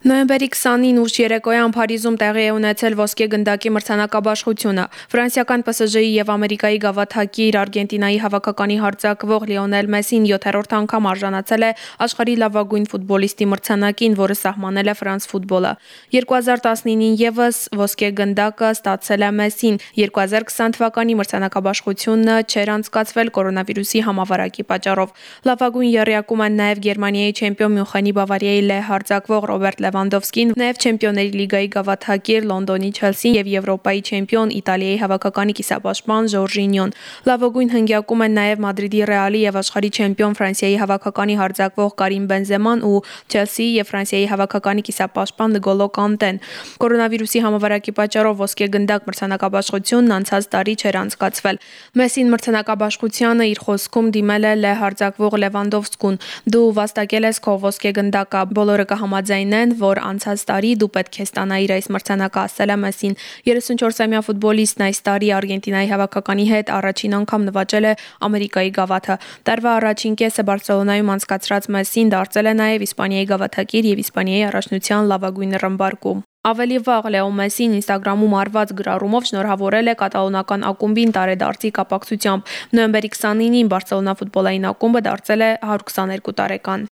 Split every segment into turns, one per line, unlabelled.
Նոյեմբերի 20-ին ուշ երեկոյան Փարիզում տեղի է ունեցել ոսկե գնդակի մրցանակաբաշխությունը։ Ֆրանսիական ՊՍԺ-ի եւ Ամերիկայի գավաթակիր Արգենտինայի հավաքականի հարձակվող Լիոնել Մեսին 7-րդ անգամ արժանացել է աշխարհի լավագույն ֆուտբոլիստի մրցանակին, որը սահմանել է Ֆրանս ֆուտբոլը։ 2019-ին եւս ոսկե գնդակը ստացել է Մեսին։ 2020 թվականի մրցանակաբաշխությունը չէր անցկացվել կորոնավիրուսի համավարակի պատճառով։ Լավագույն եռյակում են նաեւ Գերմանիայի չեմպիոն Մյունխենի Բավարիայի լե հարձակվող Ռոբերտ Լևանդովսկին, նաև Չեմպիոնների լիգայի գավաթակիր Լոնդոնի Չելսին եւ Եվրոպայի չեմպիոն Իտալիայի հավաքականի կիսապաշտպան Ժորժինյոն։ Լավագույն հնգյակում են նաև Մադրիդի Ռեալի եւ աշխարհի չեմպիոն Ֆրանսիայի հավաքականի հարձակվող Կարիմ Բենզեման ու Չելսիի եւ Ֆրանսիայի հավաքականի կիսապաշտպան Նգոլո Կանտեն։ Կորոնավիրուսի համավարակի պատճառով ոսկե գնդակ մրցանակաբաշխությունն անցած տարի չէր անցկացվել։ Մեսին մրցանակաբաշխությանը իր խոսքում դիմել է լե հարձակվող Լևանդովսկուն։ Դու վաստակել ես քո ոսկե գնդակը, բոլորը կհամաձայնեն, որ անցած տարի դու պետք է ստանայիր այս մրցանակը, ասել է Մեսին։ 34-ամյա ֆուտբոլիստն այս տարի Արգենտինայի հավաքականի հետ առաջին անգամ նվաճել է Ամերիկայի գավաթը։ Տարվա առաջին կեսը Բարսելոնայում անցկացրած Մեսին դարձել է նաև Իսպանիայի գավաթակիր եւ Իսպանիայի առաջնության լավագույն ռմբարկում։ Ավելի վաղ Լեո Մեսին Instagram-ում արված գրառումով շնորհավորել է կատալոնական ակումբին տարեդարձի կապակցությամբ։ Նոյեմբերի 29-ին Բարսելոնա ֆուտբոլային ակումբը դարձել է 122 տարեկան։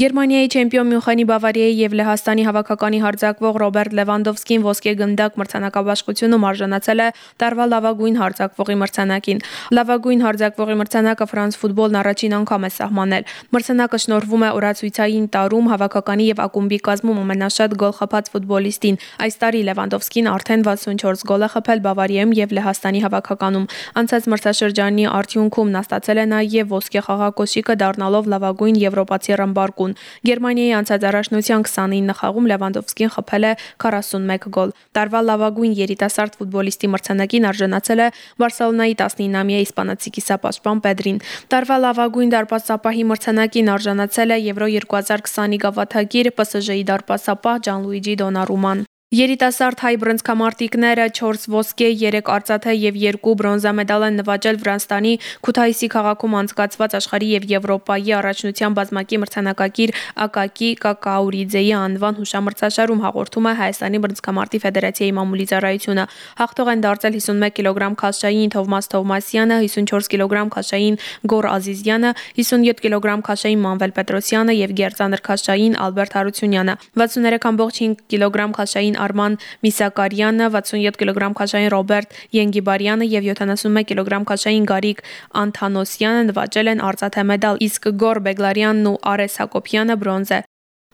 Գերմանիայի չեմպիոն Մյունխենի Բավարիայի եւ Լեհաստանի հավաքականի հարձակվող Ռոբերտ Լևանդովսկին ոսկե գնդակ մրցանակաբաշխությունում արժանացել է տարվա լավագույն հարձակվողի մրցանակին։ Լավագույն հարձակվողի մրցանակը Ֆրանս ֆուտբոլն առաջին անգամ է սահմանել։ Մրցանակը շնորհվում է օրացույցային տարում հավաքականի եւ ակումբի կազմում ամենաշատ գոլ խփած ֆուտբոլիստին։ Այս տարի Լևանդովսկին արդեն 64 գոլ է խփել Բավարիայում եւ Լեհաստանի հավաքականում։ Անցած մրցաշրջանի արդյունքում նա ստացել է նաեւ ոսկե խաղակոշիկը դառնալով լավագույն եվրոպացի ռմբարկում Բաքուն։ Գերմանիայի անցած առաջնության 29 խաղում Լևանդովսկին խփել է 41 գոլ։ Տարվա լավագույն երիտասարդ ֆուտբոլիստի մրցանակին արժանացել է Բարսելոնայի 19-ամյա իսպանացի կիսապաշտպան Պեդրին։ Տարվա լավագույն դարպասապահի մրցանակին արժանացել է Եվրո 2020-ի գավաթակիր ՊՍԺ-ի դարպասապահ Ջանլուիջի Դոնարուման։ Երիտասարդ հայ բրոնզկամարտիկները 4 ոսկե, 3 արծաթե եւ 2 բրոնզա մեդալ են նվաճել Վրանստանի Քութայիսի քաղաքում անցկացված աշխարհի եւ Եվրոպայի առաջնության բազմակի մրցանակակիր Ակակի Կակաուրիձեի անվան հուշամրցաշարում հաղորդում է Հայաստանի բրոնզկամարտի ֆեդերացիայի մամուլի ծառայությունը։ Հաղթող են դարձել 51 կիլոգրամ քաշային Թովմաս Թովմասյանը, 54 կիլոգրամ քաշային Գոր Ազիզյանը, 57 կիլոգրամ քաշային Մանվել Պետրոսյանը եւ գերծանր քաշային Ալբերտ Հարությունյանը։ 63.5 կիլոգրամ քաշային Արման Միսակարյանը, 67 կիլոգրամ քաշային Ռոբերտ Ենգիբարյանը եւ 71 կիլոգրամ քաշային Գարիկ Անթանոսյանը նվաճել են արծաթե մեդալ, իսկ Գոր Բեգլարյանն ու Արես Հակոբյանը բրոնզե։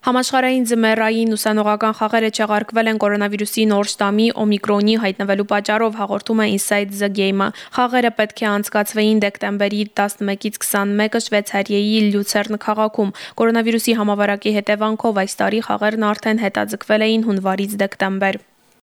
Համաշխարհային ձմեռային ուսանողական խաղերը չեղարկվել են կորոնավիրուսի նոր շտամի Օմիկրոնի հայտնվելու պատճառով, հաղորդում է Inside the Game-ը։ Խաղերը պետք է անցկացվեին դեկտեմբերի 11-ից 21-ը Շվեյցարիայի Լյուցերն քաղաքում։ Կորոնավիրուսի համավարակի հետևանքով այս տարի խաղերն արդեն հետաձգվել էին հունվարից դեկտեմբեր։